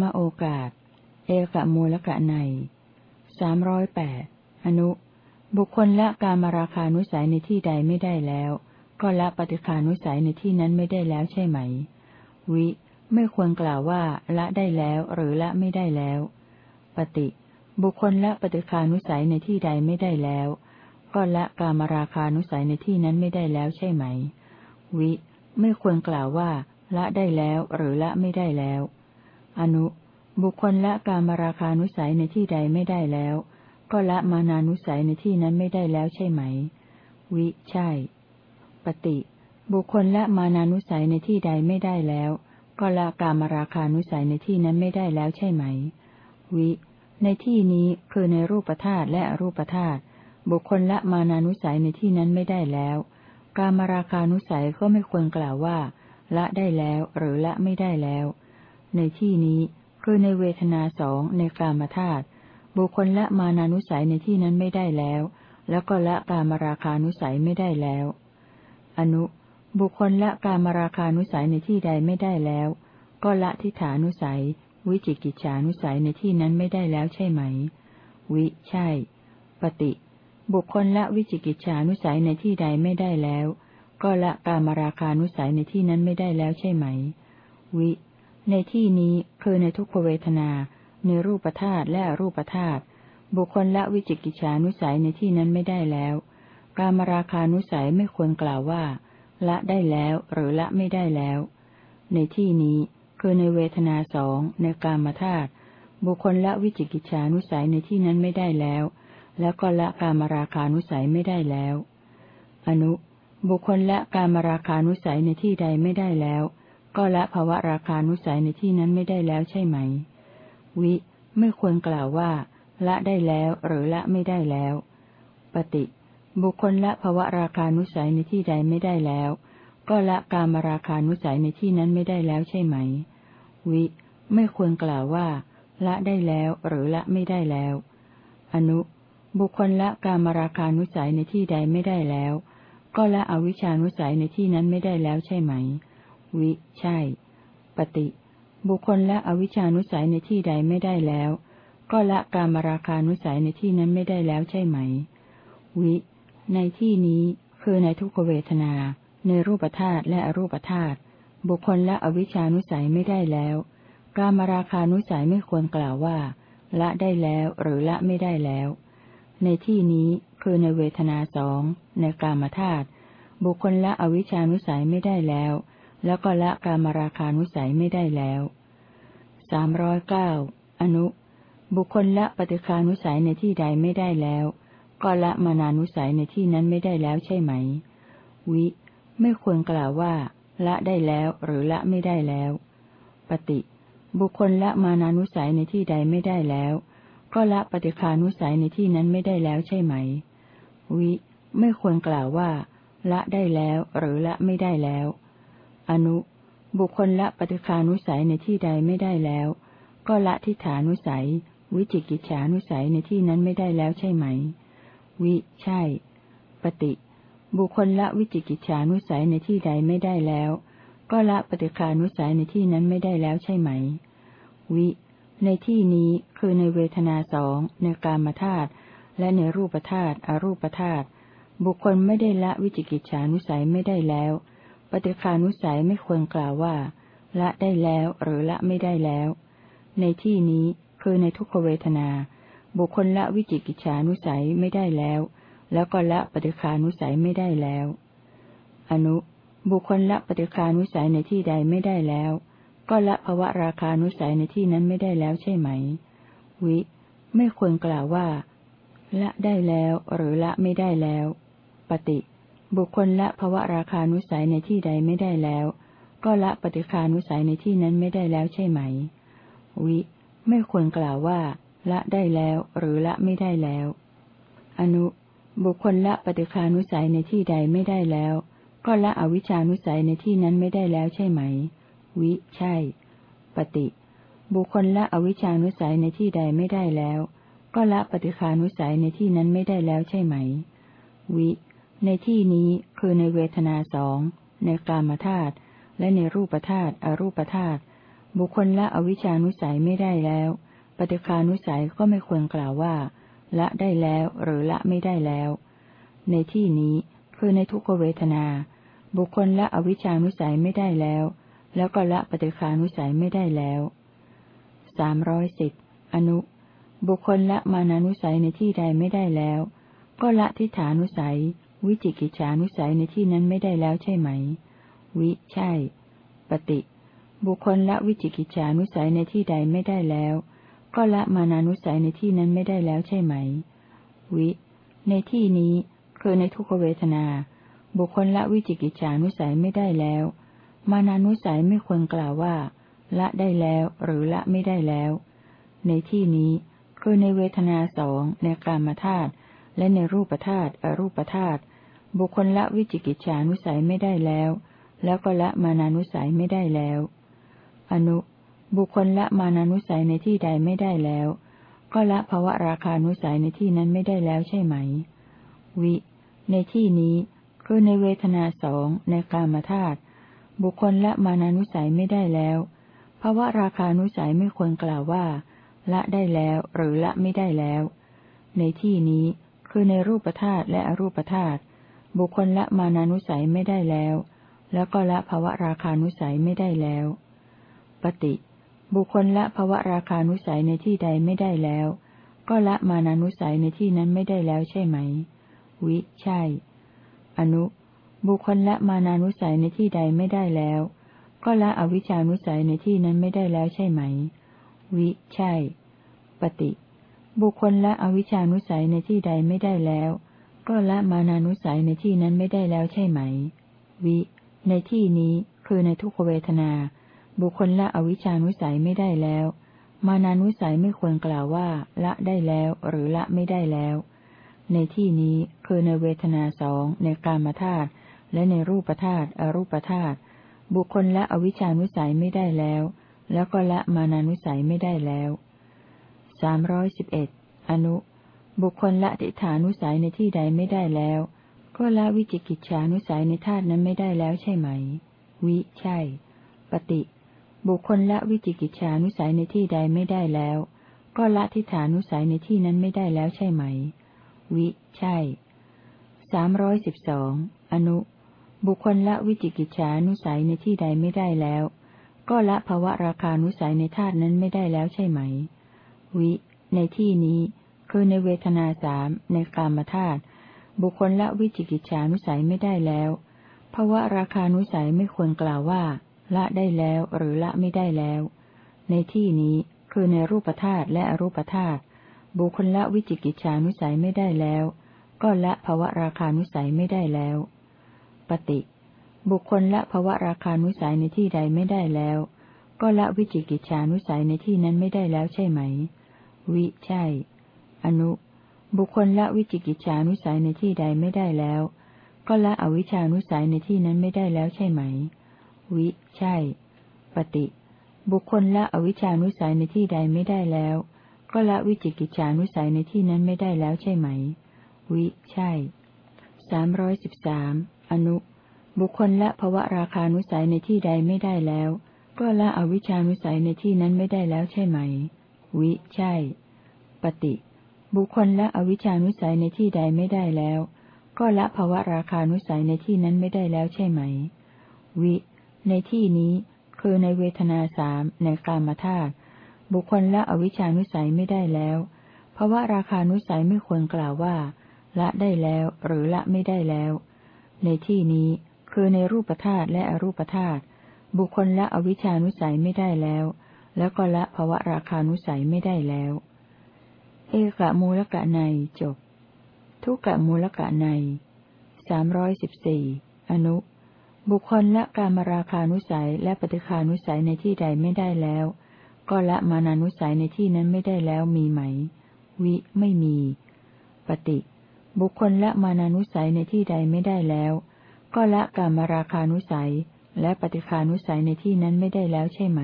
มโอกาส เอกมูลกะในสามร้อยแปดอนุ บุคคลละการมาราคานุสัยในที่ใดไม่ได้แล้ว ก็ละปฏิคานุสัยในที่นั้นไม่ได้แล้วใช่ไหม วิ ไม่ควรกล่าวว่า ละได้แล้วหรือละไม่ได้แล้ว ปฏิ บุคคลละปฏิคานุสัยในที่ใดไม่ได้แล้ว ก็ละการมาราคานุสัยในที่นั้นไม่ได้แล้วใช่ไหม วิ ไม่ควรกล่าวว่า ละได้แล้วหรือละไม่ได้แล้ว อนุ บุคคลละการมาราคานุสัยในที่ใดไม่ได้แล้ว ก็ละมานานุสัยในที่นั้นไม่ได้แล้วใช่ไหม วิ ใช่ ปฏิ บุคคลละมานานุสัยในที่ใดไม่ได้แล้ว ก็ละการมาราคานุสัยในที่นั้นไม่ได้แล้วใช่ไหม วิ ในที่นี้คือในรูปธาตุและอรูปธาตุ บุคคลละมานานุสัยในที่นั้นไม่ได้แล้ว การมาราคานุสัยก็ไม่ควรกล่าวว่า ละได้แล้วหรือละไม่ได้แล้ว ในที่นี้ คือในเวทนาสองในกามธาตุบุคคลละมานานุสัยในที่นั้นไม่ได้แล้ว แล้วก็ละกามราคานุสัยไม่ได้แล้ว อนุ บุคคลละกามราคานุสัยในที่ใดไม่ได้แล้ว ก็ละทิฏฐานุสัย วิจิกิจฉานุสัยในที่นั้นไม่ได้แล้วใช่ไหม วิใช่ ปฏิ บุคคลละวิจิกิจฉานุสัยในที่ใดไม่ได้แล้ว ก็ละกามราคานุสัยในที่นั้นไม่ได้แล้วใช่ไหม วิ ในที่นี้คือในทุกขเวทนา ในรูปธาตุและอรูปธาตุบุคคลละวิจิกิจฉานุสัยในที่นั้นไม่ได้แล้ว กามราคานุสัยไม่ควรกล่าวว่า ละได้แล้วหรือละไม่ได้แล้ว ในที่นี้คือในเวทนาสองในกามธาตุบุคคลละวิจิกิจฉานุสัยในที่นั้นไม่ได้แล้ว แล้วก็ละกามราคานุสัยไม่ได้แล้ว อนุ บุคคลละกามราคานุสัยในที่ใดไม่ได้แล้ว ก็ละภวะราคานุสัยในที่นั้นไม่ได้แล้วใช่ไหม วิ ไม่ควรกล่าวว่า ละได้แล้วหรือละไม่ได้แล้ว ปฏิ บุคคลละภวะราคานุสัยในที่ใดไม่ได้แล้ว ก็ละกามราคานุสัยในที่นั้นไม่ได้แล้วใช่ไหม วิ ไม่ควรกล่าวว่า ละได้แล้วหรือละไม่ได้แล้ว อนุ บุคคลละกามราคานุสัยในที่ใดไม่ได้แล้ว ก็ละอวิชานุสัยในที่นั้นไม่ได้แล้วใช่ไหม วิ ใช่ ปฏิ บุคคลละอวิชานุสัยในที่ใดไม่ได้แล้ว ก็ละกามราคานุสัยในที่นั้นไม่ได้แล้วใช่ไหม วิ ในที่นี้คือในทุกขเวทนา ในรูปธาตุและอรูปธาตุบุคคลละอวิชานุสัยไม่ได้แล้วกามราคานุสัยไม่ควรกล่าวว่า ละได้แล้วหรือละไม่ได้แล้ว ในที่นี้คือในเวทนาสองในกามธาตุบุคคลละอวิชานุสัยไม่ได้แล้ว แล้วก็ละกามราคานุสัยไม่ได้แล้วสามร้อยเก้าอนุ บุคคลละปฏิคานุสัยในที่ใดไม่ได้แล้ว ก็ละมานานุสัยในที่นั้นไม่ได้แล้วใช่ไหม วิ ไม่ควรกล่าวว่า ละได้แล้วหรือละไม่ได้แล้ว ปฏิ บุคคลละมานานุสัยในที่ใดไม่ได้แล้ว ก็ละปฏิคานุสัยในที่นั้นไม่ได้แล้วใช่ไหม วิ ไม่ควรกล่าวว่า ละได้แล้วหรือละไม่ได้แล้ว อนุ บุคคลละปฏิคานุสัยในที่ใดไม่ได้แล้ว ก็ละทิฏฐานุสัย วิจิกิจฉานุสัยในที่นั้นไม่ได้แล้วใช่ไหม วิ ใช่ ปฏิ บุคคลละวิจิกิจฉานุสัยในที่ใดไม่ได้แล้ว ก็ละปฏิคานุสัยในที่นั้นไม่ได้แล้วใช่ไหม วิ ในที่นี้คือในเวทนาสองในกามธาตุและในรูปธาตุอรูปธาตุบุคคลไม่ได้ละวิจิกิจฉานุสัยไม่ได้แล้ว ฏิคานุสัยไม่ควรกล่าวว่า ละได้แล้วหรือละไม่ได้แล้ว ในที่นี้คือในทุกขเวทนา บุคคลละวิจิกิจฉานุสัยไม่ได้แล้ว แล้วก็ละปฏิคานุสัยไม่ได้แล้ว อนุ บุคคลละปฏิคานุสัยในที่ใดไม่ได้แล้ว ก็ละภวะราคานุสัยในที่นั้นไม่ได้แล้วใช่ไหม วิ ไม่ควรกล่าวว่า ละได้แล้วหรือละไม่ได้แล้ว ปฏิ บุคคลละภวะราคานุสัยในที่ใดไม่ได้แล้ว ก็ละปฏิคานุสัยในที่นั้นไม่ได้แล้วใช่ไหม วิ ไม่ควรกล่าวว่า ละได้แล้วหรือละไม่ได้แล้ว อนุ บุคคลละปฏิคานุสัยในที่ใดไม่ได้แล้ว ก็ละอวิชานุสัยในที่นั้นไม่ได้แล้วใช่ไหม วิ ใช่ ปฏิ บุคคลละอวิชานุสัยในที่ใดไม่ได้แล้ว ก็ละปฏิคานุสัยในที่นั้นไม่ได้แล้วใช่ไหม วิ ในที่นี้คือในเวทนาสองในกามธาตุและในรูปธาตุอรูปธาตุบุคคลละอวิชานุสัยไม่ได้แล้ว ปฏิคานุสัยก็ไม่ควรกล่าวว่า ละได้แล้วหรือละไม่ได้แล้ว ในที่นี้คือในทุกขเวทนา บุคคลละอวิชานุสัยไม่ได้แล้ว แล้วก็ละปฏิคานุสัยไม่ได้แล้วสามร้อยสิบอนุ บุคคลละมานานุสัยในที่ใดไม่ได้แล้ว ก็ละทิฏฐานุสัย วิจิกิจฉานุสัยในที่นั้นไม่ได้แล้วใช่ไหม วิ ใช่ ปฏิ บุคคลละวิจิกิจฉานุสัยในที่ใดไม่ได้แล้ว ก็ละมานานุสัยในที่นั้นไม่ได้แล้วใช่ไหม วิ ในที่นี้คือในทุกเวทนา บุคคลละวิจิกิจฉานุสัยไม่ได้แล้ว มานานุสัยไม่ควรกล่าวว่า ละได้แล้วหรือละไม่ได้แล้ว ในที่นี้คือในเวทนาสองในกามธาตุ และในรูปธาตุอรูปธาตุบุคคลละวิจิกิจฉานุสัยไม่ได้แล้ว แล้วก็ละมานานุสัยไม่ได้แล้ว อนุบุคคลละมานานุสัยในที่ใดไม่ได้แล้ว ก็ละภวะราคานุสัยในที่นั้นไม่ได้แล้วใช่ไหม วิ ในที่นี้คือในเวทนาสองในกามธาตุบุคคลละมานานุสัยไม่ได้แล้วภวะราคานุสัยไม่ควรกล่าวว่า ละได้แล้วหรือละไม่ได้แล้ว ในที่นี้ คือในรูปธาตุและอรูปธาตุบุคคลละมานานุสัยไม่ได้แล้ว แล้วก็ละภวะราคานุสัยไม่ได้แล้ว ปฏิบุคคลละภวะราคานุสัยในที่ใดไม่ได้แล้ว ก็ละมานานุสัยในที่นั้นไม่ได้แล้วใช่ไหม วิ ใช่ อนุ บุคคลละมานานุสัยในที่ใดไม่ได้แล้ว ก็ละอวิชานุสัยในที่นั้นไม่ได้แล้วใช่ไหม วิ ใช่ ปฏิ บุคคลละอวิชานุสัยในที่ใดไม่ได้แล้ว ก็ละมานานุสัยในที่นั้นไม่ได้แล้วใช่ไหม วิ ในที่นี้คือในทุกขเวทนา บุคคลละอวิชานุสัยไม่ได้แล้ว มานานุสัยไม่ควรกล่าวว่า ละได้แล้วหรือละไม่ได้แล้ว ในที่นี้คือในเวทนาสองในกามธาตุและในรูปธาตุอรูปธาตุบุคคลละอวิชานุสัยไม่ได้แล้ว แล้วก็ละมานานุสัยไม่ได้แล้ว สามร้อยสิบเอ็ดอนุ บุคคลละติฐานุสัยในที่ใดไม่ได้แล้ว ก็ละวิจิกิจฉานุสัยในธาตุนั้นไม่ได้แล้วใช่ไหม วิ ใช่ ปฏิ บุคคลละวิจิกิจฉานุสัยในที่ใดไม่ได้แล้ว ก็ละทิฏฐานุสัยในที่นั้นไม่ได้แล้วใช่ไหม วิ ใช่สามร้อยสิบสองอนุ บุคคลละวิจิกิจฉานุสัยในที่ใดไม่ได้แล้ว ก็ละภวะราคานุสัยในธาตุนั้นไม่ได้แล้วใช่ไหม วิ ในที่นี้ คือในเวทนาสามในกามธาตุบุคคลละวิจิกิจฉานุสัยไม่ได้แล้วภวะราคานุสัยไม่ควรกล่าวว่า ละได้แล้วหรือละไม่ได้แล้ว ในที่นี้คือในรูปธาตุและอรูปธาตุบุคคลละวิจิกิจฉานุสัยไม่ได้แล้ว ก็ละภวะราคานุสัยไม่ได้แล้ว ปฏิ บุคคลละภวะราคานุสัยในที่ใดไม่ได้แล้ว ก็ละวิจิกิจฉานุสัยในที่นั้นไม่ได้แล้วใช่ไหม วิใช่ อนุ บุคคลละวิจิกิจฉานุสัยในที่ใดไม่ได้แล้ว ก็ละอวิชานุสัยในที่นั้นไม่ได้แล้วใช่ไหม วิ ใช่ ปฏิ บุคคลละอวิชานุสัยในที่ใดไม่ได้แล้ว ก็ละวิจิกิจฉานุสัยในที่นั้นไม่ได้แล้วใช่ไหม วิ ใช่สามร้อยสิบสามอนุ บุคคลละภวะราคานุสัยในที่ใดไม่ได้แล้ว ก็ละอวิชานุสัยในที่นั้นไม่ได้แล้วใช่ไหม วิ ใช่ ปฏิบุคคลละอวิชานุสัยในที่ใดไม่ได้แล้ว ก็ละภวะราคานุสัยในที่นั้นไม่ได้แล้วใช่ไหม วิ ในที่นี้ คือในเวทนาสามในกามธาตุบุคคลละอวิชานุสัยไม่ได้แล้วเพราะว่าราคานุสัยไม่ควรกล่าวว่า ละได้แล้ว หรือละไม่ได้แล้ว ในที่นี้คือในรูปธาตุและอรูปธาตุบุคคลละอวิชานุสัยไม่ได้แล้ว แล้วก็ละภวะราคานุสัยไม่ได้แล้ว เอกะมูลกะในจบ ทุกกะมูลกะในสามร้อยสิบสี่อนุ บุคคลละกามราคานุสัยและปฏิคานุสัยในที่ใดไม่ได้แล้ว ก็ละมานานุสัยในที่นั้นไม่ได้แล้วมีไหม วิไม่มี ปฏิ บุคคลละมานานุสัยในที่ใดไม่ได้แล้ว ก็ละกามราคานุสัยและปฏิคานุสัยในที่นั้นไม่ได้แล้วใช่ไหม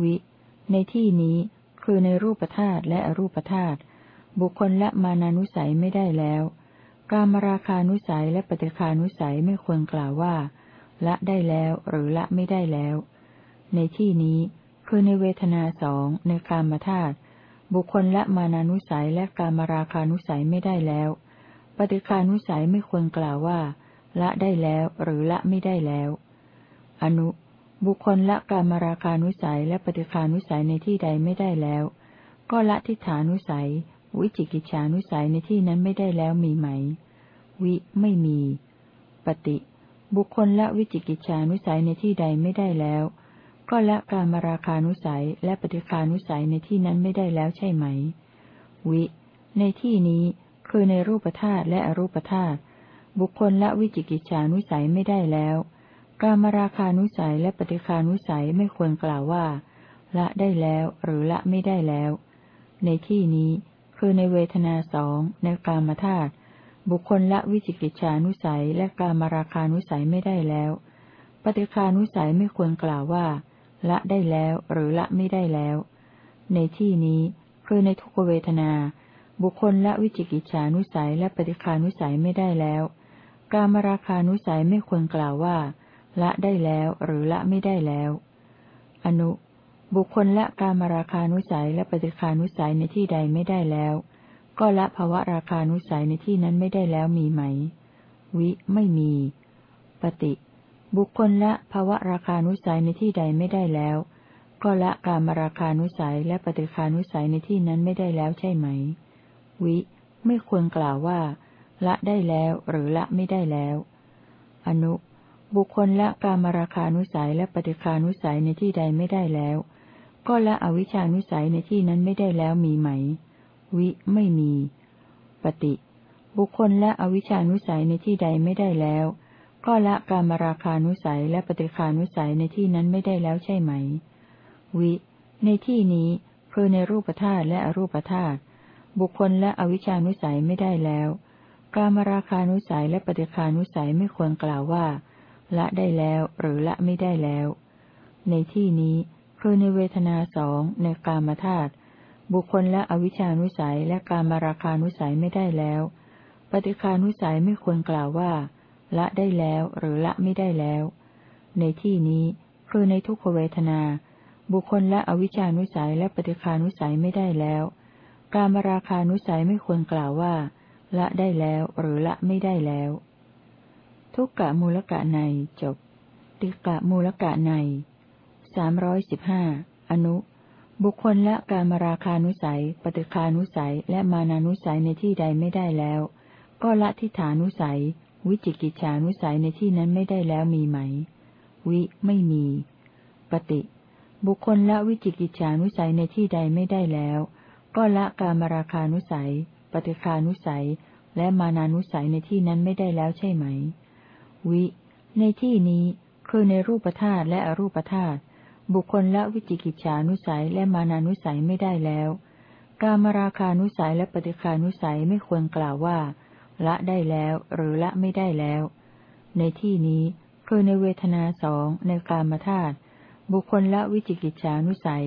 วิ ในที่นี้ คือในรูปธาตุและอรูปธาตุบุคคลละมานานุสัยไม่ได้แล้ว กามราคานุสัยและปฏิคานุสัยไม่ควรกล่าวว่า ละได้แล้วหรือละไม่ได้แล้ว ในที่นี้คือในเวทนาสองในกามธาตุบุคคลละมานานุสัยและกามราคานุสัยไม่ได้แล้ว ปฏิคานุสัยไม่ควรกล่าวว่า ละได้แล้วหรือละไม่ได้แล้ว อนุ บุคคลละการมราคานุสัยและปฏิคานุสัยในที่ใดไม่ได้แล้ว ก็ละทิฏฐานุสัย วิจิกิจฉานุสัยในที่นั้นไม่ได้แล้วมีไหม วิไม่มี ปฏิ บุคคลละวิจิกิจฉานุสัยในที่ใดไม่ได้แล้ว ก็ละการมราคานุสัยและปฏิคานุสัยในที่นั้นไม่ได้แล้วใช่ไหม วิ ในที่นี้คือในรูปธาตุและอรูปธาตุบุคคลละวิจิกิจฉานุสัยไม่ได้แล้ว กามราคานุสัยและปฏิคานุสัยไม่ควรกล่าวว่า ละได้แล้วหรือละไม่ได้แล้ว ในที่นี้คือในเวทนาสองในกามธาตุบุคคลละวิจิกิจฉานุสัยและกามราคานุสัยไม่ได้แล้ว ปฏิคานุสัยไม่ควรกล่าวว่า ละได้แล้วหรือละไม่ได้แล้ว ในที่นี้คือในทุกเวทนา บุคคลละวิจิกิจฉานุสัยและปฏิคานุสัยไม่ได้แล้ว กามราคานุสัยไม่ควรกล่าวว่า ละได้แล้วหรือละไม่ได้แล้ว อนุ บุคคลละกามราคานุสัยและปฏิคานุสัยในที่ใดไม่ได้แล้ว ก็ละภวะราคานุสัยในที่นั้นไม่ได้แล้วมีไหม วิ ไม่มี ปฏิ บุคคลละภวะราคานุสัยในที่ใดไม่ได้แล้ว ก็ละกามราคานุสัยและปฏิคานุสัยในที่นั้นไม่ได้แล้วใช่ไหม วิ ไม่ควรกล่าวว่า ละได้แล้วหรือละไม่ได้แล้ว อนุ บุคคลละกามราคานุสัยและปฏิคานุสัยในที่ใดไม่ได้แล้ว ก็ละอวิชานุสัยในที่นั้นไม่ได้แล้วมีไหม วิไม่มี ปฏิ บุคคลและอวิชานุสัยในที่ใดไม่ได้แล้ว ก็ละการมราคานุสัยและปฏิคานุสัยในที่นั้นไม่ได้แล้วใช่ไหม วิ ในที่นี้คือในรูปธาตุและอรูปธาตุบุคคลและอวิชานุสัยไม่ได้แล้ว การมราคานุสัยและปฏิคานุสัยไม่ควรกล่าวว่า ละได้แล้วหรือละไม่ได้แล้ว ในที่นี้คือในเวทนาสองในกามธาตุบุคคลและอวิชานุสัยและการมาราคานุสัยไม่ได้แล้ว ปฏิคานุสัยไม่ควรกล่าวว่า ละได้แล้วหรือละไม่ได้แล้ว ในที่นี้คือในทุกขเวทนา บุคคลและอวิชานุสัยและปฏิคานุสัยไม่ได้แล้ว การมาราคานุสัยไม่ควรกล่าวว่า ละได้แล้วหรือละไม่ได้แล้ว ทุกกะมูลกะในจบ ติกะมูลกะในสามร้อยสิบห้าอนุ บุคคลละการมราคานุสัย ปฏิคานุสัย และมานานุสัยในที่ใดไม่ได้แล้ว ก็ละทิฏฐานุสัย วิจิกิจฉานุสัยในที่นั้นไม่ได้แล้วมีไหม วิไม่มี ปฏิ บุคคลละวิจิกิจฉานุสัยในที่ใดไม่ได้แล้ว ก็ละการมราคานุสัย ปฏิคานุสัย และมานานุสัยในที่นั้นไม่ได้แล้วใช่ไหม วิ ในที่นี้ คือในรูปธาตุและอรูปธาตุบุคคลละวิจิกิจฉานุสัยและมานานุสัยไม่ได้แล้ว การมราคานุสัยและปฏิคานุสัยไม่ควรกล่าวว่า ละได้แล้วหรือละไม่ได้แล้ว ในที่นี้คือในเวทนาสองในกามธาตุบุคคลละวิจิกิจฉานุสัย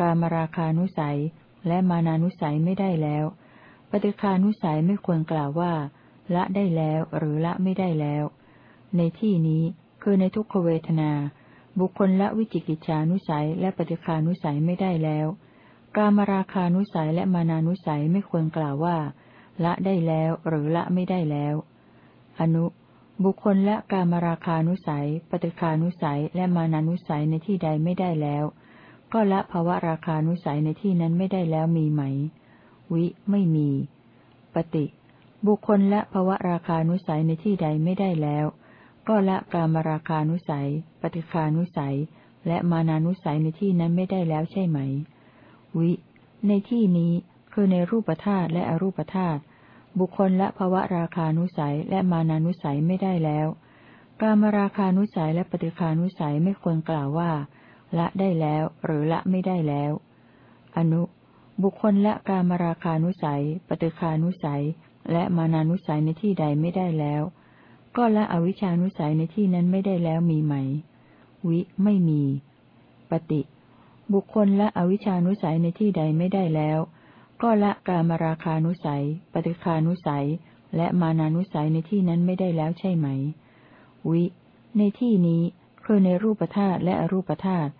กามราคานุสัย และมานานุสัยไม่ได้แล้ว ปฏิคานุสัยไม่ควรกล่าวว่า ละได้แล้วหรือละไม่ได้แล้ว ในที่นี้คือในทุกขเวทนา บุคคลละวิจิกิจฉานุสัยและปฏิคานุสัยไม่ได้แล้ว กามราคานุสัยและมานานุสัยไม่ควรกล่าวว่า ละได้แล้วหรือละไม่ได้แล้ว อนุบุคคลละกามราคานุสัย ปฏิคานุสัยและมานานุสัยในที่ใดไม่ได้แล้ว ก็ละภวะราคานุสัยในที่นั้นไม่ได้แล้วมีไหม วิไม่มี ปฏิ บุคคลละภวะราคานุสัยในที่ใดไม่ได้แล้ว ก็ละกามราคานุสัย ปฏิคานุสัย และมานานุสัยในที่นั้นไม่ได้แล้วใช่ไหม วิ ในที่นี้คือในรูปธาตุและอรูปธาตุบุคคลละภวะราคานุสัยและมานานุสัยไม่ได้แล้ว กามราคานุสัยและปฏิคานุสัยไม่ควรกล่าวว่า ละได้แล้ว หรือละไม่ได้แล้ว อนุ บุคคลละกามราคานุสัย ปฏิคานุสัย และมานานุสัยในที่ใดไม่ได้แล้ว ก็ละอวิชานุสัยในที่นั้นไม่ได้แล้วมีไหม วิ ไม่มี ปฏิ บุคคลละอวิชานุสัยในที่ใดไม่ได้แล้ว ก็ละกามราคานุสัย ปฏิคานุสัย และมานานุสัยในที่นั้นไม่ได้แล้วใช่ไหม วิ ในที่นี้คือในรูปธาตุและอรูปธาตุ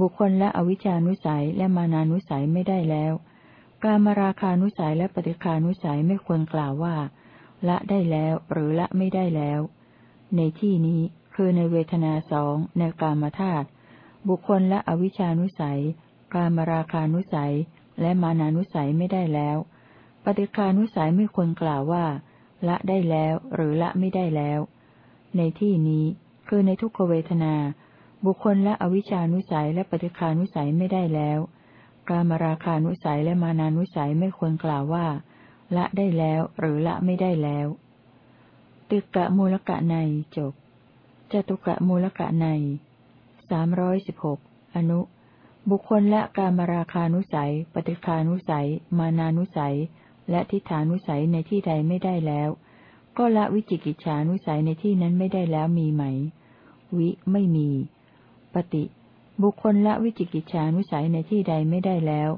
บุคคลและอวิชานุสัยและมานานุสัยไม่ได้แล้ว การมาราคานุสัยและปฏิคานุสัยไม่ควรกล่าวว่า ละได้แล้วหรือละไม่ได้แล้ว ในที่นี้คือในเวทนาสองในกามธาตุบุคคลละอวิชานุสัย กามาราคานุสัย และมานานุสัยไม่ได้แล้ว ปฏิคานุสัยไม่ควรกล่าวว่า ละได้แล้วหรือละไม่ได้แล้ว ในที่นี้คือในทุกขเวทนา บุคคลละอวิชานุสัยและปฏิคานุสัยไม่ได้แล้ว กามาราคานุสัยและมานานุสัยไม่ควรกล่าวว่า ละได้แล้วหรือละไม่ได้แล้ว ติกะมูลกะในจบจตุกะมูลกะในสามร้อยสิบหกอนุ บุคคลละการมาราคานุสัย ปฏิคานุสัย มานานุสัย และทิฏฐานุสัยในที่ใดไม่ได้แล้ว ก็ละวิจิกิจฉานุสัยในที่นั้นไม่ได้แล้วมีไหม วิไม่มี ปฏิ บุคคลละวิจิกิจฉานุสัยในที่ใดไม่ได้แล้ว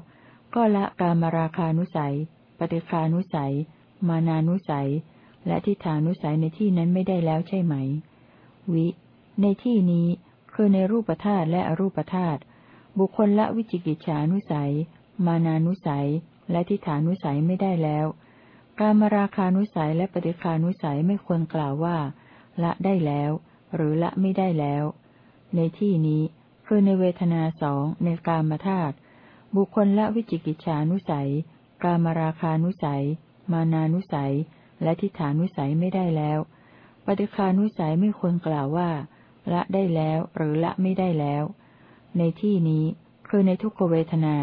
ก็ละการมาราคานุสัย ปฏิคานุสัย มานานุสัย และทิฏฐานุสัยในที่นั้นไม่ได้แล้วใช่ไหม วิ ในที่นี้คือในรูปธาตุและอรูปธาตุบุคคลละวิจิกิจฉานุสัย มานานุสัย และทิฏฐานุสัยไม่ได้แล้ว การมราคานุสัยและปฏิคานุสัยไม่ควรกล่าวว่า ละได้แล้ว หรือละไม่ได้แล้ว ในที่นี้คือในเวทนาสองในกามธาตุบุคคลละวิจิกิจฉานุสัย กามาราคานุสัย มานานุสัย และทิฏฐานุสัยไม่ได้แล้ว ปฏิคานุสัยไม่ควรกล่าวว่า ละได้แล้วหรือละไม่ได้แล้ว ในที่นี้คือในทุกขเวทนา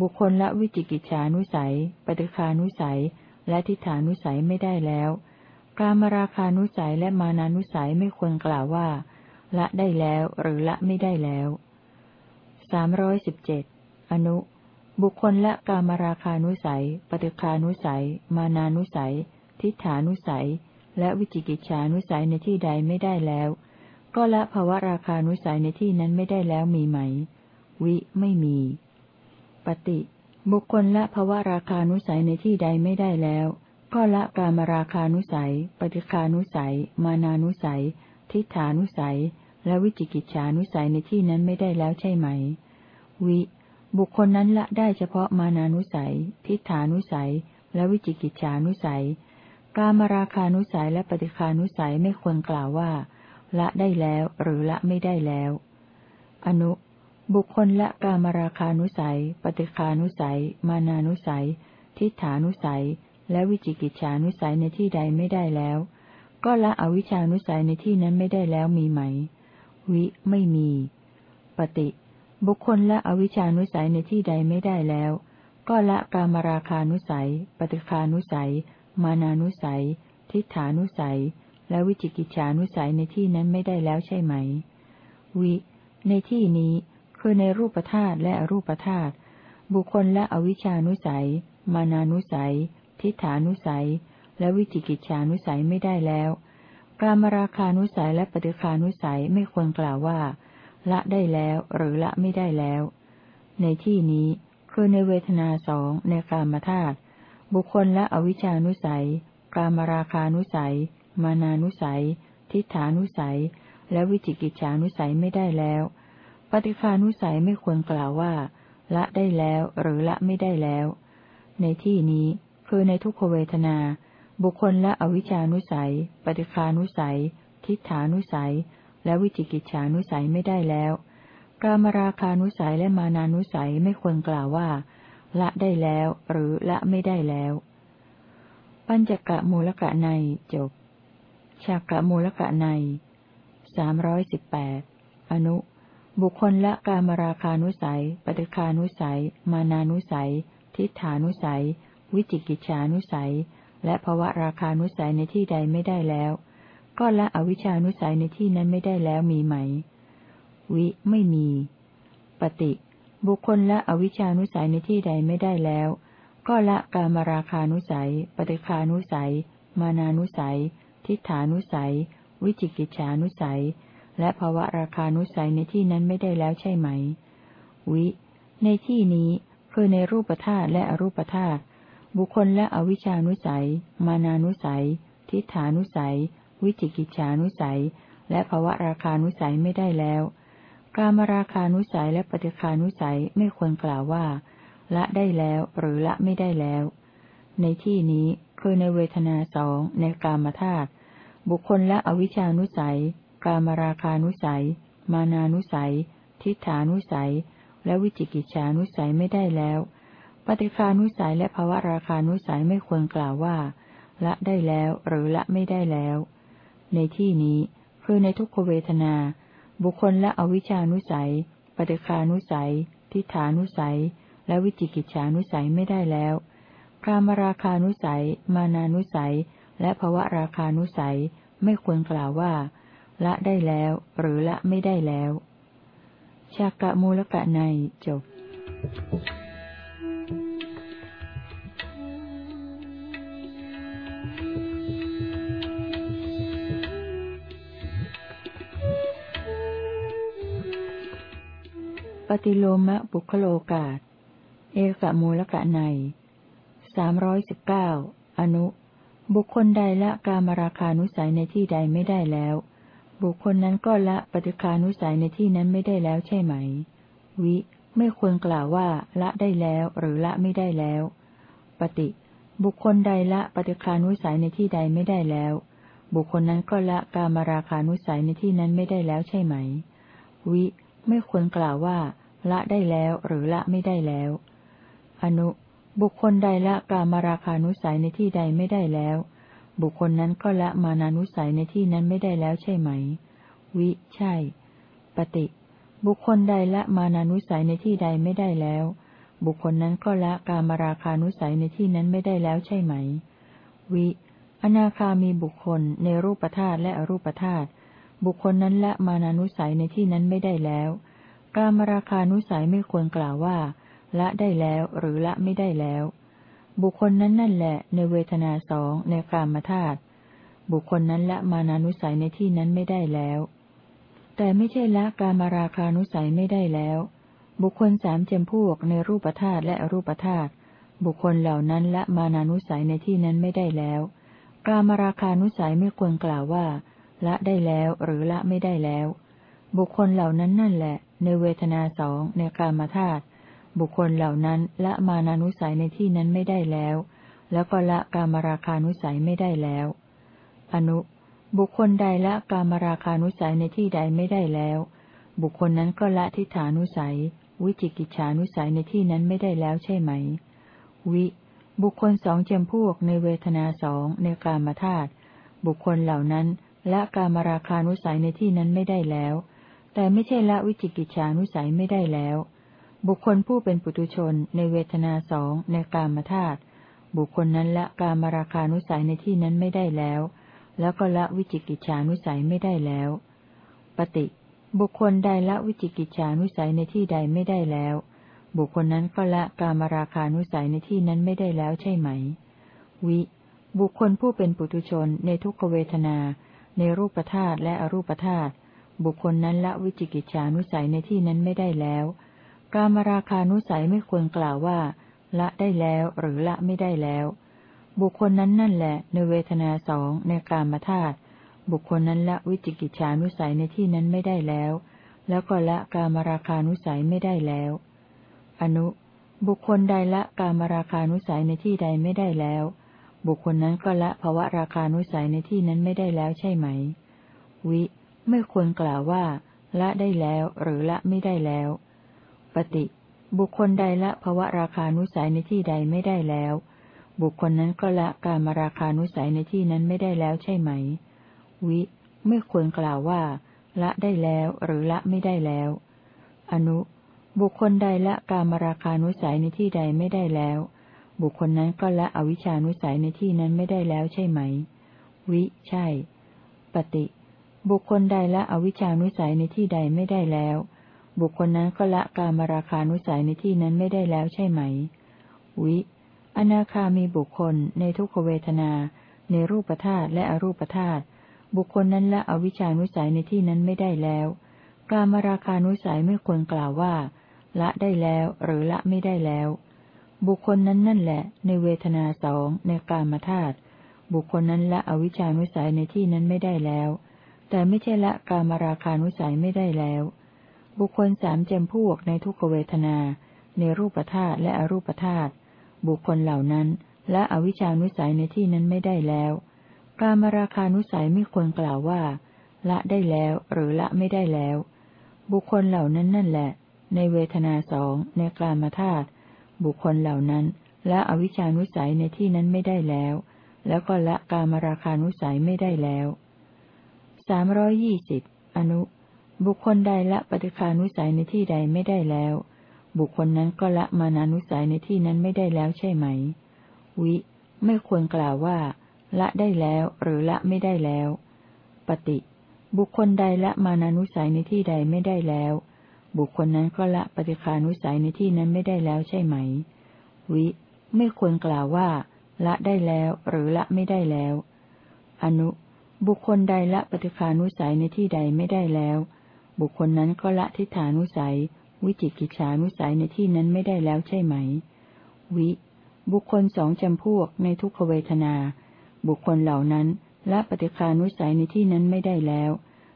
บุคคลละวิจิกิจฉานุสัย ปฏิคานุสัย และทิฏฐานุสัยไม่ได้แล้ว กามราคานุสัยและมานานุสัยไม่ควรกล่าวว่า ละได้แล้วหรือละไม่ได้แล้วสามร้อยสิบเจ็ดอนุ บุคคลละกามราคานุสัย ปฏิคานุสัย มานานุสัย ทิฏฐานุสัย และวิจิกิจฉานุสัยในที่ใดไม่ได้แล้ว ก็ละภาวะราคานุสัยในที่นั้นไม่ได้แล้วมีไหม วิไม่มี ปฏิ บุคคลละภาวะราคานุสัยในที่ใดไม่ได้แล้ว ก็ละกามราคานุสัย ปฏิคานุสัย มานานุสัย ทิฏฐานุสัย และวิจิกิจฉานุสัยในที่นั้นไม่ได้แล้วใช่ไหม วิ บุคคลนั้นละได้เฉพาะมานานุสัย ทิฏฐานุสัย และวิจิกิจฉานุสัย กามราคานุสัยและปฏิคานุสัยไม่ควรกล่าวว่า ละได้แล้วหรือละไม่ได้แล้ว อนุ บุคคลละกามราคานุสัย ปฏิคานุสัย มานานุสัย ทิฏฐานุสัย และวิจิกิจฉานุสัยในที่ใดไม่ได้แล้ว ก็ละอวิชานุสัยในที่นั้นไม่ได้แล้วมีไหม วิไม่มี ปฏิ บุคคลละอวิชานุสัยในที่ใดไม่ได้แล้ว ก็ละกามราคานุสัย ปฏิคานุสัย มานานุสัย ทิฏฐานุสัย และวิจิกิจฉานุสัยในที่นั้นไม่ได้แล้วใช่ไหม วิ ในที่นี้คือในรูปธาตุและอรูปธาตุบุคคลและอวิชานุสัย มานานุสัย ทิฏฐานุสัย และวิจิกิจฉานุสัยไม่ได้แล้ว กามราคานุสัยและปฏิคานุสัยไม่ควรกล่าวว่า ละได้แล้วหรือละไม่ได้แล้ว ในที่นี้คือในเวทนาสองในกามธาตุบุคคลละอวิชานุสัย การมราคานุสัย มานานุสัย ทิฏฐานุสัย และวิจิกิจฉานุสัยไม่ได้แล้ว ปฏิคานุสัยไม่ควรกล่าวว่า ละได้แล้วหรือละไม่ได้แล้ว ในที่นี้คือในทุกขเวทนา บุคคลละอวิชานุสัย ปฏิคานุสัย ทิฏฐานุสัย และวิจิกิจฉานุสัยไม่ได้แล้วกามราคานุสัยและมานานุสัยไม่ควรกล่าวว่า ละได้แล้ว หรือละไม่ได้แล้ว ปัญจกะมูลกะในจบชากะมูลกะในสามร้อยสิบแปดอนุ บุคคลละกามราคานุสัย ปฏิคานุสัย มานานุสัย ทิฏฐานุสัย วิจิกิจฉานุสัย และภวะราคานุสัยในที่ใดไม่ได้แล้ว ก็ละอวิชานุสัยในที่นั้นไม่ได้แล้วมีไหม วิ ไม่มี ปฏิ บุคคลละอวิชานุสัยในที่ใดไม่ได้แล้ว ก็ละกามราคานุสัย ปฏิคานุสัย มานานุสัย ทิฏฐานุสัย วิจิกิจฉานุสัย และภาวะราคานุสัยในที่นั้นไม่ได้แล้วใช่ไหม วิ ในที่นี้คือในรูปธาตุและอรูปธาตุบุคคลและอวิชานุสัย มานานุสัย ทิฏฐานุสัย วิจิกิจฉานุสัย และภาวะราคานุสัยไม่ได้แล้ว การมราคานุสัยและปฏิคานุสัยไม่ควรกล่าวว่า ละได้แล้วหรือละไม่ได้แล้ว ในที่นี้คือในเวทนาสองในกามธาตุบุคคลละอวิชานุสัย กามราคานุสัย มานานุสัย ทิฏฐานุสัย และวิจิกิจฉานุสัยไม่ได้แล้ว ปฏิคานุสัยและภวะราคานุสัยไม่ควรกล่าวว่า ละได้แล้วหรือละไม่ได้แล้ว ในที่นี้ คือในทุกขเวทนา บุคคลละอวิชานุสัย ปฏิคานุสัย ทิฏฐานุสัย และวิจิกิจฉานุสัยไม่ได้แล้วกามราคานุสัย มานานุสัย และภวะราคานุสัย ไม่ควรกล่าวว่า ละได้แล้ว หรือละไม่ได้แล้ว ชากะมูลกะในจบป ฏิโลมะบุคโลกาต เอกมูลกะในสามร้อยสิบเก้าอนุ บุคคลใดละกามราคานุสัยในที่ใดไม่ได้แล้ว บุคคลนั้นก็ละปฏิคานุสัยในที่นั้นไม่ได้แล้วใช่ไหม วิ ไม่ควรกล่าวว่าละได้แล้วหรือละไม่ได้แล้ว ปฏิ บุคคลใดละปฏิคานุสัยในที่ใดไม่ได้แล้ว บุคคลนั้นก็ละกามราคานุสัยในที่นั้นไม่ได้แล้วใช่ไหม วิ ไม่ควรกล่าวว่า ละได้แล้วหรือละไม่ได้แล้ว อนุ บุคคลใดละกามาราคานุสัยในที่ใดไม่ได้แล้ว บุคคลนั้นก็ละมานานุสัยในที่นั้นไม่ได้แล้วใช่ไหม วิ ใช่ ปฏิ บุคคลใดละมานานุสัยในที่ใดไม่ได้แล้ว บุคคลนั้นก็ละกามาราคานุสัยในที่นั้นไม่ได้แล้วใช่ไหม วิ อนาคามีบุคคลในรูปธาตุและอรูปธาตุบุคคลนั้นละมานานุสัยในที่นั้นไม่ได้แล้ว การมราคานุสัยไม่ควรกล่าวว่า ละได้แล้วหรือละไม่ได้แล้ว บุคคลนั้นนั่นแหละ ในเวทนาสองในกามธาตุบุคคลนั้นละมานานุสัยในที่นั้นไม่ได้แล้ว แต่ไม่ใช่ละการมราคานุสัยไม่ได้แล้ว บุคคลสามจำพวกในรูปธาตุและอรูปธาตุบุคคลเหล่านั้นละมานานุสัยในที่นั้นไม่ได้แล้ว การมราคานุสัยไม่ควรกล่าวว่า ละได้แล้วหรือละไม่ได้แล้ว บุคคลเหล่านั้นนั่นแหละ ในเวทนาสองในกามธาตุบุคคลเหล่านั้นละมานานุสัยในที่นั้นไม่ได้แล้ว แล้วก็ละกามราคานุสัยไม่ได้แล้ว อนุ บุคคลใดละกามราคานุสัยในที่ใดไม่ได้แล้ว บุคคลนั้นก็ละทิฏฐานุสัย วิจิกิจฉานุสัยในที่นั้นไม่ได้แล้วใช่ไหม วิ บุคคลสองจำพวกในเวทนาสองในกามธาตุบุคคลเหล่านั้นละกามราคานุสัยในที่นั้นไม่ได้แล้ว แต่ไม่ใช่ละวิจิกิจฉานุสัยไม่ได้แล้ว บุคคลผู้เป็นปุตุชนในเวทนาสองในกามธาตุบุคคลนั้นละกามราคานุสัยในที่นั้นไม่ได้แล้ว แล้วก็ละวิจิกิจฉานุสัยไม่ได้แล้ว ปฏิ บุคคลใดละวิจิกิจฉานุสัยในที่ใดไม่ได้แล้ว บุคคลนั้นก็ละกามราคานุสัยในที่นั้นไม่ได้แล้วใช่ไหม วิ บุคคลผู้เป็นปุตุชนในทุกขเวทนา ในรูปธาตุและอรูปธาตุ บุคคลนั้นละวิจิกิจฉานุสัยในที่นั้นไม่ได้แล้ว กามราคานุสัยไม่ควรกล่าวว่า ละได้แล้วหรือละไม่ได้แล้ว บุคคลนั้นนั่นแหละ ในเวทนาสองในกามธาตุบุคคลนั้นละวิจิกิจฉานุสัยในที่นั้นไม่ได้แล้ว แล้วก็ละกามราคานุสัยไม่ได้แล้ว อนุ บุคคลใดละกามราคานุสัยในที่ใดไม่ได้แล้ว บุคคลนั้นก็ละภวะราคานุสัยในที่นั้นไม่ได้แล้วใช่ไหม วิ ไม่ควรกล่าวว่า ละได้แล้วหรือละไม่ได้แล้ว ปฏิบุคคลใดละภวะราคานุสัยในที่ใดไม่ได้แล้ว บุคคลนั้นก็ละการมาราคานุสัยในที่นั้นไม่ได้แล้วใช่ไหม วิ ไม่ควรกล่าวว่า ละได้แล้วหรือละไม่ได้แล้ว อนุ บุคคลใดละการมาราคานุสัยในที่ใดไม่ได้แล้ว บุคคลนั้นก็ละอวิชานุสัยในที่นั้นไม่ได้แล้วใช่ไหม วิ ใช่ ปฏิ บุคคลใดละอวิชานุสัยในที่ใดไม่ได้แล้ว บุคคลนั้นก็ละกามราคานุสัยในที่นั้นไม่ได้แล้วใช่ไหม วิ อนาคามีบุคคลในทุกขเวทนา ในรูปธาตุและอรูปธาตุบุคคลนั้นละอวิชานุสัยในที่นั้นไม่ได้แล้ว กามราคานุสัยไม่ควรกล่าวว่า ละได้แล้วหรือละไม่ได้แล้ว บุคคลนั้นนั่นแหละ ในเวทนาสองในกามธาตุบุคคลนั้นละอวิชานุสัยในที่นั้นไม่ได้แล้ว แต่ไม่ใช่ละกามราคานุสัยไม่ได้แล้ว บุคคลสามจำพวกในทุกเวทนา ในรูปธาตุและอรูปธาตุบุคคลเหล่านั้นและอวิชานุสัยในที่นั้นไม่ได้แล้ว กามราคานุสัยไม่ควรกล่าวว่า ละได้แล้วหรือละไม่ได้แล้ว บุคคลเหล่านั้นนั่นแหละ ในเวทนาสองในกลามธาตุบุคคลเหล่านั้นและอวิชานุสัยในที่นั้นไม่ได้แล้ว แล้วก็ละกามราคานุสัยไม่ได้แล้ว สามร้อยยี่สิบอนุ บุคคลใดละปฏิคานุสัยในที่ใดไม่ได้แล้ว บุคคลนั้นก็ละมานานุสัยในที่นั้นไม่ได้แล้วใช่ไหม วิ ไม่ควรกล่าวว่า ละได้แล้วหรือละไม่ได้แล้ว ปฏิ บุคคลใดละมานานุสัยในที่ใดไม่ได้แล้ว บุคคลนั้นก็ละปฏิคานุสัยในที่นั้นไม่ได้แล้วใช่ไหม วิ ไม่ควรกล่าวว่า ละได้แล้วหรือละไม่ได้แล้ว อนุ บุคคลใดละปฏิคานุสัยในที่ใดไม่ได้แล้ว บุคคลนั้นก็ละทิฏฐานุสัย วิจิกิจฉานุสัยในที่นั้นไม่ได้แล้วใช่ไหม วิ บุคคลสองจำพวกในทุกขเวทนา บุคคลเหล่านั้นละปฏิคานุสัยในที่นั้นไม่ได้แล้ว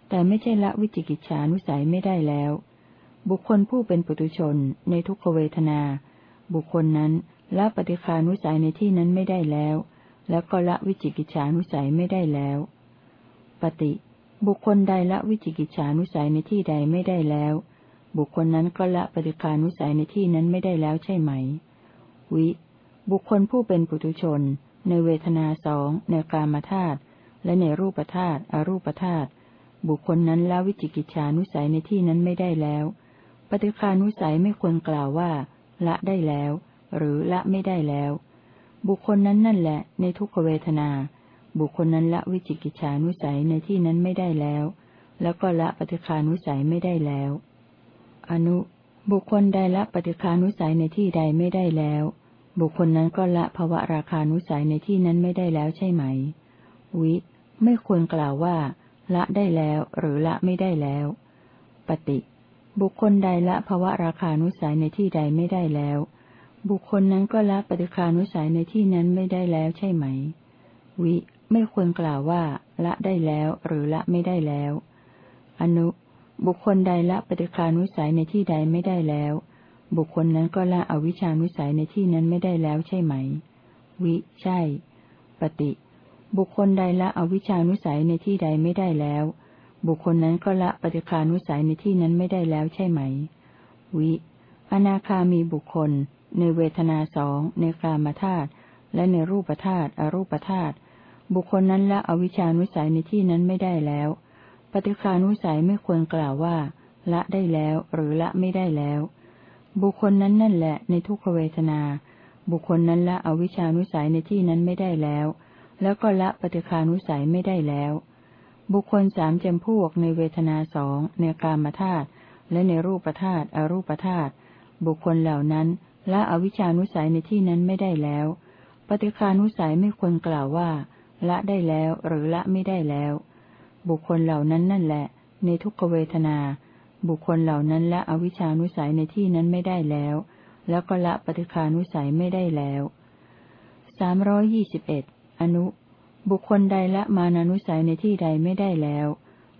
แต่ไม่ใช่ละวิจิกิจฉานุสัยไม่ได้แล้ว บุคคลผู้เป็นปุตุชนในทุกขเวทนา บุคคลนั้นละปฏิคานุสัยในที่นั้นไม่ได้แล้ว แล้วก็ละวิจิกิจฉานุสัยไม่ได้แล้ว ปฏิบุคคลใดละวิจิกิจฉานุสัยในที่ใดไม่ได้แล้ว บุคคลนั้นก็ละปฏิคานุสัยในที่นั้นไม่ได้แล้วใช่ไหม วิ บุคคลผู้เป็นปุถุชน ในเวทนาสองในกามธาตุและในรูปธาตุอรูปธาตุบุคคลนั้นละวิจิกิจฉานุสัยในที่นั้นไม่ได้แล้ว ปฏิคานุสัยไม่ควรกล่าวว่า ละได้แล้ว หรือละไม่ได้แล้ว บุคคลนั้นนั่นแหละ ในทุกขเวทนา บุคคลนั้นละวิจิกิจฉานุสัยในที่นั้นไม่ได้แล้ว แล้วก็ละปฏิคานุสัยไม่ได้แล้ว อนุ บุคคลใดละปฏิคานุสัยในที่ใดไม่ได้แล้ว บุคคลนั้นก็ละภวะราคานุสัยในที่นั้นไม่ได้แล้วใช่ไหม วิ ไม่ควรกล่าวว่า ละได้แล้วหรือละไม่ได้แล้ว ปฏิ บุคคลใดละภวะราคานุสัยในที่ใดไม่ได้แล้ว บุคคลนั้นก็ละปฏิคานุสัยในที่นั้นไม่ได้แล้วใช่ไหม วิ ไม่ควรกล่าวว่า ละได้แล้ว หรือละไม่ได้แล้ว อนุ บุคคลใดละปฏิคานุสัยในที่ใดไม่ได้แล้ว บุคคลนั้นก็ละอวิชานุสัยในที่นั้นไม่ได้แล้วใช่ไหม วิ ใช่ ปฏิ บุคคลใดละอวิชานุสัยในที่ใดไม่ได้แล้ว บุคคลนั้นก็ละปฏิคานุสัยในที่นั้นไม่ได้แล้วใช่ไหม วิ อนาคามีบุคคล ในเวทนาสองในกามธาตุและในรูปธาตุอรูปธาตุ บุคคลนั้นละอวิชานุสัยในที่นั้นไม่ได้แล้ว ปฏิคานุสัยไม่ควรกล่าวว่า ละได้แล้วหรือละไม่ได้แล้ว บุคคลนั้นนั่นแหละในทุกขเวทนา บุคคลนั้นละอวิชานุสัยในที่นั้นไม่ได้แล้ว แล้วก็ละปฏิคานุสัยไม่ได้แล้ว บุคคลสามจำพวกในเวทนาสองในกามธาตุและในรูปธาตุอรูปธาตุบุคคลเหล่านั้นละอวิชานุสัยในที่นั้นไม่ได้แล้ว ปฏิคานุสัยไม่ควรกล่าวว่า ละได้แล้วหรือละไม่ได้แล้ว บุคคลเหล่านั้นนั่นแหละ ในทุกขเวทนา บุคคลเหล่านั้นละอวิชานุสัยในที่นั้นไม่ได้แล้ว แล้วก็ละปฏิคานุสัยไม่ได้แล้วสามร้อยี่สิบเอ็ดอนุ บุคคลใดละมานานุสัยในที่ใดไม่ได้แล้ว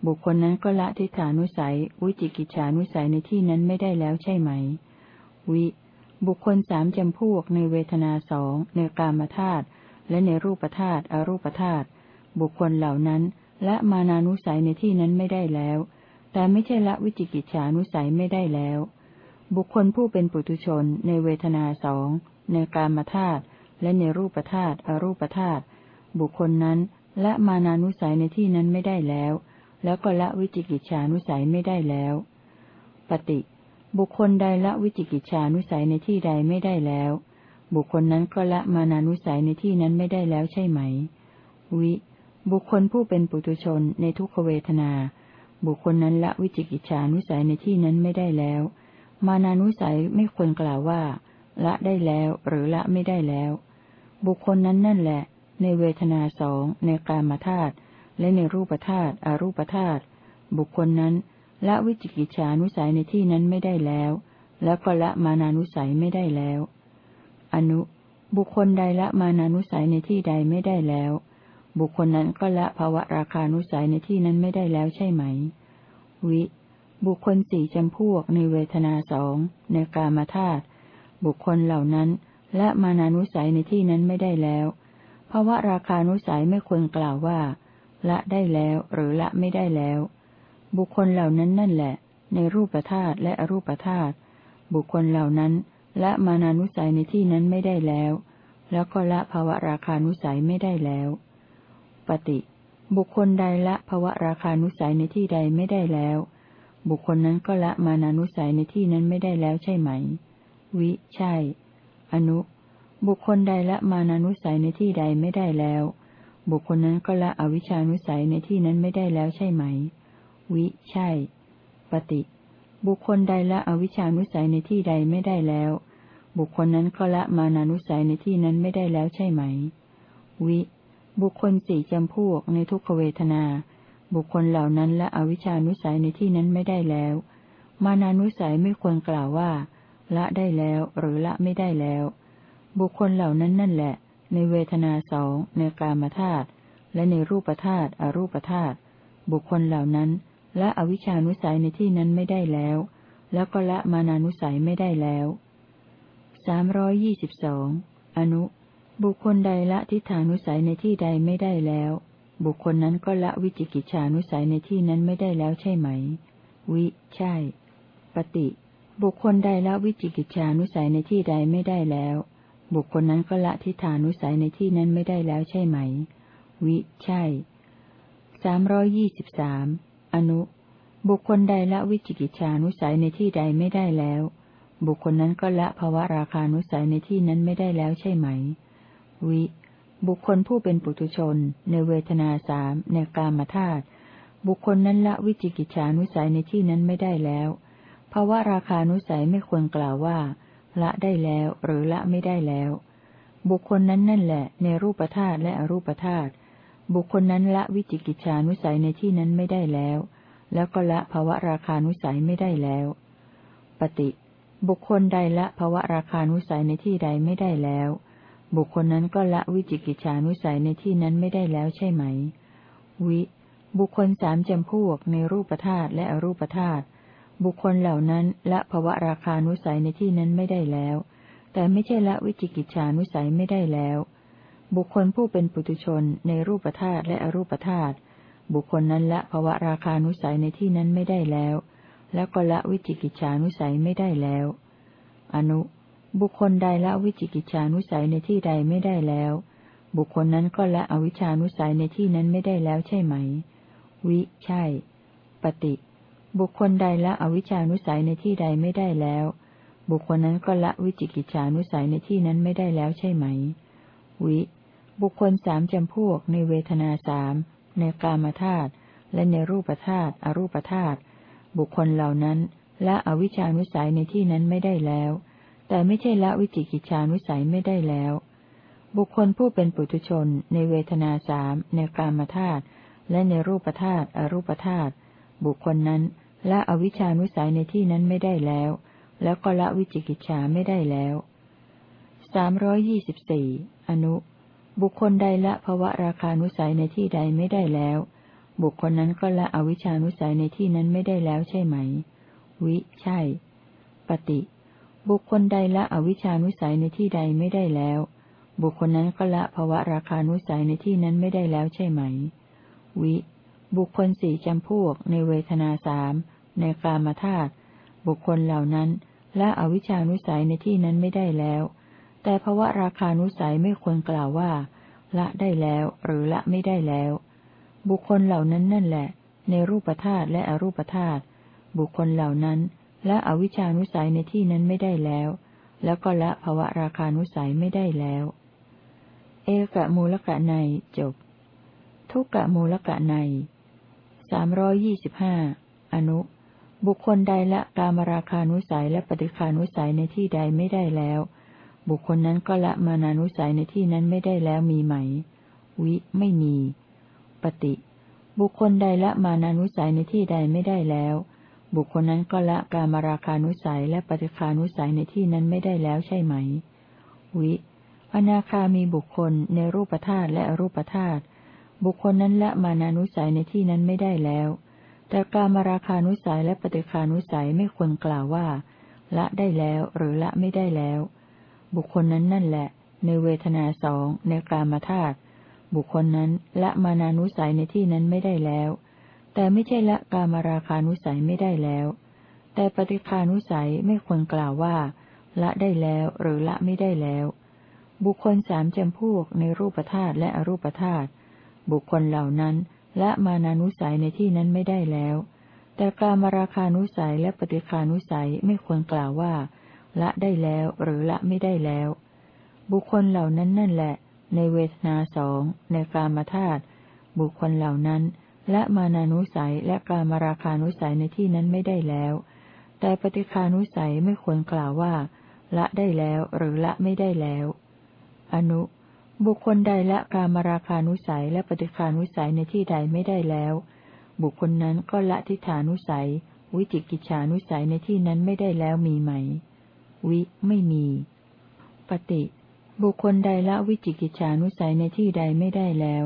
บุคคลนั้นก็ละทิฏฐานุสัย วิจิกิจฉานุสัยในที่นั้นไม่ได้แล้วใช่ไหม วิ บุคคลสามจำพวกในเวทนาสองในกามธาตุ และในรูปธาตุอรูปธาตุบุคคลเหล่านั้นละมานานุสัยในที่นั้นไม่ได้แล้ว แต่ไม่ใช่ละวิจิกิจฉานุสัยไม่ได้แล้ว บุคคลผู้เป็นปุถุชนในเวทนาสองในกามธาตุและในรูปธาตุอรูปธาตุบุคคลนั้นละมานานุสัยในที่นั้นไม่ได้แล้ว แล้วก็ละวิจิกิจฉานุสัยไม่ได้แล้ว ปฏิ บุคคลใดละวิจิกิจฉานุสัยในที่ใดไม่ได้แล้ว บุคคลนั้นก็ละมานานุสัยในที่นั้นไม่ได้แล้วใช่ไหม วิ บุคคลผู้เป็นปุถุชนในทุกขเวทนา บุคคลนั้นละวิจิกิจฉานุสัยในที่นั้นไม่ได้แล้ว มานานุสัยไม่ควรกล่าวว่า ละได้แล้วหรือละไม่ได้แล้ว บุคคลนั้นนั่นแหละ ในเวทนาสองในกามธาตุและในรูปธาตุอรูปธาตุบุคคลนั้น ละวิจิกิจฉานุสัยในที่นั้นไม่ได้แล้ว แล้วก็ละมานานุสัยไม่ได้แล้ว อนุ บุคคลใดละมานานุสัยในที่ใดไม่ได้แล้ว บุคคลนั้นก็ละภาวะราคานุสัยในที่นั้นไม่ได้แล้วใช่ไหม วิ บุคคลสี่จำพวกในเวทนาสองในกามธาตุบุคคลเหล่านั้นละมานานุสัยในที่นั้นไม่ได้แล้วเพราว่าราคานุสัยไม่ควรกล่าวว่า ละได้แล้วหรือละไม่ได้แล้ว บุคคลเหล่านั้นนั่นแหละ ในรูปธาตุและอรูปธาตุบุคคลเหล่านั้น ละมานานุสัยในที่นั้นไม่ได้แล้ว แล้วก็ละภาวะราคานุสัยไม่ได้แล้ว ปฏิ บุคคลใดละภาวะราคานุสัยในที่ใดไม่ได้แล้ว บุคคลนั้นก็ละมานานุสัยในที่นั้นไม่ได้แล้วใช่ไหม วิ ใช่ อนุ บุคคลใดละมานานุสัยในที่ใดไม่ได้แล้ว บุคคลนั้นก็ละอวิชานุสัยในที่นั้นไม่ได้แล้วใช่ไหม วิ ใช่ ปฏิ บุคคลใดละอวิชานุสัยในที่ใดไม่ได้แล้ว บุคคลนั้นก็ละมานานุสัยในที่นั้นไม่ได้แล้วใช่ไหม วิ บุคคลสี่จำพวกในทุกขเวทนา บุคคลเหล่านั้นละอวิชานุสัยในที่นั้นไม่ได้แล้ว มานานุสัยไม่ควรกล่าวว่า ละได้แล้วหรือละไม่ได้แล้ว บุคคลเหล่านั้นนั่นแหละ ในเวทนาสองในกามธาตุและในรูปธาตุอรูปธาตุบุคคลเหล่านั้น ละอวิชานุสัยในที่นั้นไม่ได้แล้ว แล้วก็ละมานานุสัยไม่ได้แล้วสามร้อยยี่สิบสองอนุ บุคคลใดละทิฏฐานุสัยในที่ใดไม่ได้แล้ว บุคคลนั้นก็ละวิจิกิจฉานุสัยในที่นั้นไม่ได้แล้วใช่ไหม วิ ใช่ ปฏิ บุคคลใดละวิจิกิจฉานุสัยในที่ใดไม่ได้แล้ว บุคคลนั้นก็ละทิฏฐานุสัยในที่นั้นไม่ได้แล้วใช่ไหม วิ ใช่สามร้อยยี่สิบสาม อนุ บุคคลใดละวิจิกิจฉานุสัยในที่ใดไม่ได้แล้ว บุคคลนั้นก็ละภาวะราคานุสัยในที่นั้นไม่ได้แล้วใช่ไหม วิ บุคคลผู้เป็นปุถุชน ในเวทนาสามในกามธาตุบุคคลนั้นละวิจิกิจฉานุสัยในที่นั้นไม่ได้แล้วภาวะราคานุสัยไม่ควรกล่าวว่า ละได้แล้วหรือละไม่ได้แล้ว บุคคลนั้นนั่นแหละ ในรูปธาตุและอรูปธาตุ บุคคลนั้นละวิจิกิจฉานุสัยในที่นั้นไม่ได้แล้ว แล้วก็ละภาวะราคานุสัยไม่ได้แล้ว ปฏิ บุคคลใดละภาวะราคานุสัยในที่ใดไม่ได้แล้ว บุคคลนั้นก็ละวิจิกิจฉานุสัยในที่นั้นไม่ได้แล้วใช่ไหม วิ บุคคลสามจำพวกในรูปธาตุและอรูปธาตุ บุคคลเหล่านั้นละภาวะราคานุสัยในที่นั้นไม่ได้แล้ว แต่ไม่ใช่ละวิจิกิจฉานุสัยไม่ได้แล้ว บุคคลผู้เป็นปุถุชนในรูปธาตุและอรูปธาตุบุคคลนั้นละภวะราคานุสัยในที่นั้นไม่ได้แล้ว แล้วก็ละวิจิกิจฉานุสัยไม่ได้แล้ว อนุ บุคคลใดละวิจิกิจฉานุสัยในที่ใดไม่ได้แล้ว บุคคลนั้นก็ละอวิชานุสัยในที่นั้นไม่ได้แล้วใช่ไหม วิ ใช่ ปฏิ บุคคลใดละอวิชานุสัยในที่ใดไม่ได้แล้ว บุคคลนั้นก็ละวิจิกิจฉานุสัยในที่นั้นไม่ได้แล้วใช่ไหม วิ บุคคลสามจำพวกในเวทนาสามในกามธาตุและในรูปธาตุอรูปธาตุบุคคลเหล่านั้นละอวิชานุสัยในที่นั้นไม่ได้แล้ว แต่ไม่ใช่ละวิจิกิจานุสัยไม่ได้แล้ว บุคคลผู้เป็นปุถุชน ในเวทนาสามในกามธาตุและในรูปธาตุอรูปธาตุบุคคลนั้นละอวิชานุสัยในที่นั้นไม่ได้แล้ว แล้วก็ละวิจิกิจฉาไม่ได้แล้วสามร้อยยี่สิบสี่อนุ บุคคลใดละภวะราคานุสัยในที่ใดไม่ได้แล้ว บุคคลนั้นก็ละอวิชานุสัยในที่นั้นไม่ได้แล้วใช่ไหม วิ ใช่ ปฏิ บุคคลใดละอวิชานุสัยในที่ใดไม่ได้แล้ว บุคคลนั้นก็ละภวะราคานุสัยในที่นั้นไม่ได้แล้วใช่ไหม วิ บุคคลสี่จำพวกในเวทนาสามในกามธาตุบุคคลเหล่านั้นละอวิชานุสัยในที่นั้นไม่ได้แล้ว แต่ภวะราคานุสัยไม่ควรกล่าวว่า ละได้แล้ว หรือละไม่ได้แล้ว บุคคลเหล่านั้นนั่นแหละ ในรูปธาตุและอรูปธาตุบุคคลเหล่านั้นละอวิชานุสัยในที่นั้นไม่ได้แล้ว แล้วก็ละภวะราคานุสัยไม่ได้แล้ว เอกะมูลกะในจบ ทุกกะมูลกะในสามร้อยยี่สิบห้าอนุ บุคคลใดละกามราคานุสัยและปฏิคานุสัยในที่ใดไม่ได้แล้ว บุคคลนั้นก็ละมานานุสัยในที่นั้นไม่ได้แล้วมีไหม วิไม่มี ปฏิ บุคคลใดละมานานุสัยในที่ใดไม่ได้แล้ว บุคคลนั้นก็ละกามราคานุสัยและปฏิคานุสัยในที่นั้นไม่ได้แล้วใช่ไหม วิ อนาคามีบุคคลในรูปธาตุและอรูปธาตุบุคคลนั้นละมานานุสัยในที่นั้นไม่ได้แล้ว แต่การมราคานุสัยและปฏิคานุสัยไม่ควรกล่าวว่า ละได้แล้วหรือละไม่ได้แล้ว บุคคลนั้นนั่นแหละ ในเวทนาสองในกามธาตุบุคคลนั้นละมานานุสัยในที่นั้นไม่ได้แล้ว แต่ไม่ใช่ละกามราคานุสัยไม่ได้แล้ว แต่ปฏิคานุสัยไม่ควรกล่าวว่า ละได้แล้วหรือละไม่ได้แล้ว บุคคลสามจำพวกในรูปธาตุและอรูปธาตุบุคคลเหล่านั้นละมานานุสัยในที่นั้นไม่ได้แล้ว แต่การมราคานุสัยและปฏิคานุสัยไม่ควรกล่าวว่า ละได้แล้วหรือละไม่ได้แล้ว บุคคลเหล่านั้นนั่นแหละ ในเวทนาสองในกามธาตุบุคคลเหล่านั้นละมานานุสัยและกามราคานุสัยในที่นั้นไม่ได้แล้ว แต่ปฏิคานุสัยไม่ควรกล่าวว่า ละได้แล้วหรือละไม่ได้แล้ว อนุ บุคคลใดละกามราคานุสัยและปฏิคานุสัยในที่ใดไม่ได้แล้ว บุคคลนั้นก็ละทิฏฐานุสัย วิจิกิจฉานุสัยในที่นั้นไม่ได้แล้วมีไหม วิไม่มี ปฏิ บุคคลใดละวิจิกิจฉานุสัยในที่ใดไม่ได้แล้ว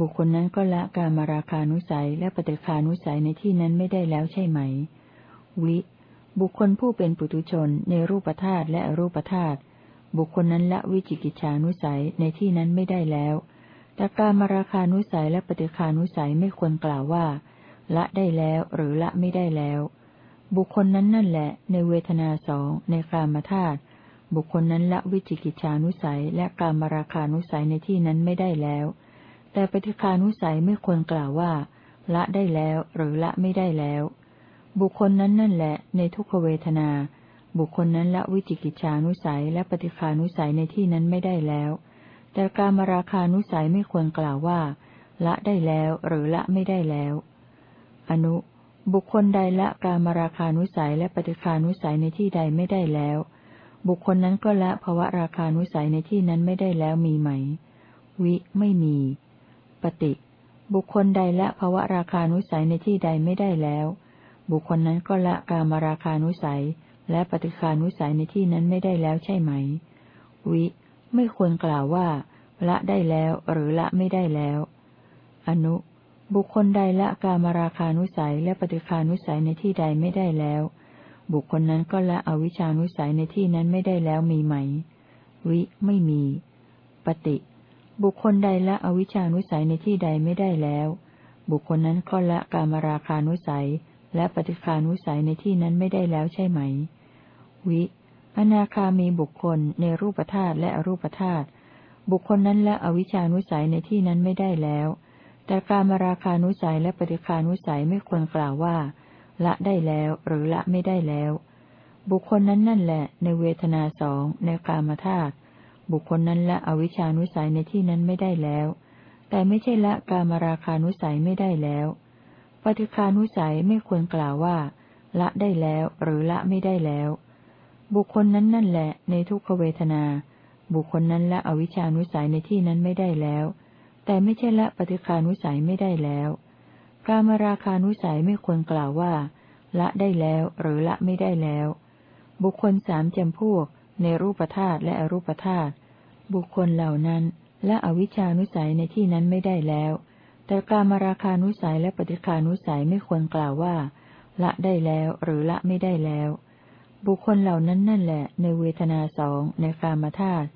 บุคคลนั้นก็ละกามราคานุสัยและปฏิคานุสัยในที่นั้นไม่ได้แล้วใช่ไหม วิ บุคคลผู้เป็นปุถุชนในรูปธาตุและอรูปธาตุบุคคลนั้นละวิจิกิจฉานุสัยในที่นั้นไม่ได้แล้ว แต่การมาราคานุสัยและปฏิคานุสัยไม่ควรกล่าวว่า ละได้แล้วหรือละไม่ได้แล้ว บุคคลนั้นนั่นแหละ ในเวทนาสองในกามธาตุบุคคลนั้นละวิจิกิจฉานุสัย และการมาราคานุสัยในที่นั้นไม่ได้แล้ว แต่ปฏิคานุสัยไม่ควรกล่าวว่า ละได้แล้วหรือละไม่ได้แล้ว บุคคลนั้นนั่นแหละ ในทุกขเวทนา บุคคลนั้นละวิจิกิจฉานุสัย และปฏิคานุสัยในที่นั้นไม่ได้แล้ว แต่การมราคานุสัยไม่ควรกล่าวว่า ละได้แล้วหรือละไม่ได้แล้ว อนุ บุคคลใดละการมราคานุสัยและปฏิคานุสัยในที่ใดไม่ได้แล้ว บุคคลนั้นก็ละภวะราคานุสัยในที่นั้นไม่ได้แล้วมีไหม วิไม่มี ปฏิ บุคคลใดละภวะราคานุสัยในที่ใดไม่ได้แล้ว บุคคลนั้นก็ละการมราคานุสัย และปฏิคานุสัยในที่นั้นไม่ได้แล้วใช่ไหม วิ ไม่ควรกล่าวว่า ละได้แล้วหรือละไม่ได้แล้ว อนุ บุคคลใดละกามราคานุสัยและปฏิคานุสัยในที่ใดไม่ได้แล้ว บุคคลนั้นก็ละอวิชานุสัยในที่นั้นไม่ได้แล้วมีไหม วิไม่มี ปฏิ บุคคลใดละอวิชานุสัยในที่ใดไม่ได้แล้ว บุคคลนั้นก็ละกามราคานุสัยและปฏิคานุสัยในที่นั้นไม่ได้แล้วใช่ไหม วิ อนาคามีบุคคลในรูปธาตุและอรูปธาตุบุคคลนั้นละอวิชานุสัยในที่นั้นไม่ได้แล้ว แต่การมาราคานุสัยและปฏิคานุสัยไม่ควรกล่าวว่า ละได้แล้วหรือละไม่ได้แล้ว บุคคลนั้นนั่นแหละ ในเวทนาสองในกามธาตุบุคคลนั้นละอวิชานุสัยในที่นั้นไม่ได้แล้ว แต่ไม่ใช่ละการมาราคานุสัยไม่ได้แล้ว ปฏิคานุสัยไม่ควรกล่าวว่า ละได้แล้วหรือละไม่ได้แล้ว บุคคลนั้นนั่นแหละ ในทุกขเวทนา บุคคลนั้นละอวิชานุสัยในที่นั้นไม่ได้แล้ว แต่ไม่ใช่ละปฏิคานุสัยไม่ได้แล้วกามราคานุสัยไม่ควรกล่าวว่า ละได้แล้วหรือละไม่ได้แล้ว บุคคลสามจำพวก ในรูปธาตุและอรูปธาตุบุคคลเหล่านั้นละอวิชานุสัยในที่นั้นไม่ได้แล้ว แต่กามราคานุสัยและปฏิคานุสัยไม่ควรกล่าวว่า ละได้แล้วหรือละไม่ได้แล้ว บุคคลเหล่านั้นนั่นแหละ ในเวทนาสองในกามธาตุ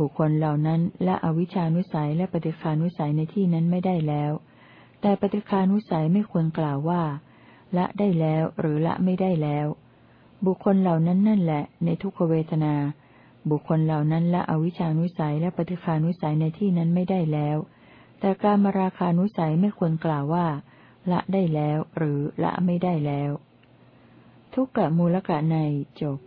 บุคคลเหล่านั้นละอวิชานุสัยและปฏิคานุสัยในที่นั้นไม่ได้แล้ว แต่ปฏิคานุสัยไม่ควรกล่าวว่า ละได้แล้วหรือละไม่ได้แล้ว บุคคลเหล่านั้นนั่นแหละ ในทุกขเวทนา บุคคลเหล่านั้นละอวิชานุสัยและปฏิคานุสัยในที่นั้นไม่ได้แล้ว แต่การมาราคานุสัยไม่ควรกล่าวว่า ละได้แล้วหรือละไม่ได้แล้ว ทุกกะมูลกะในจบ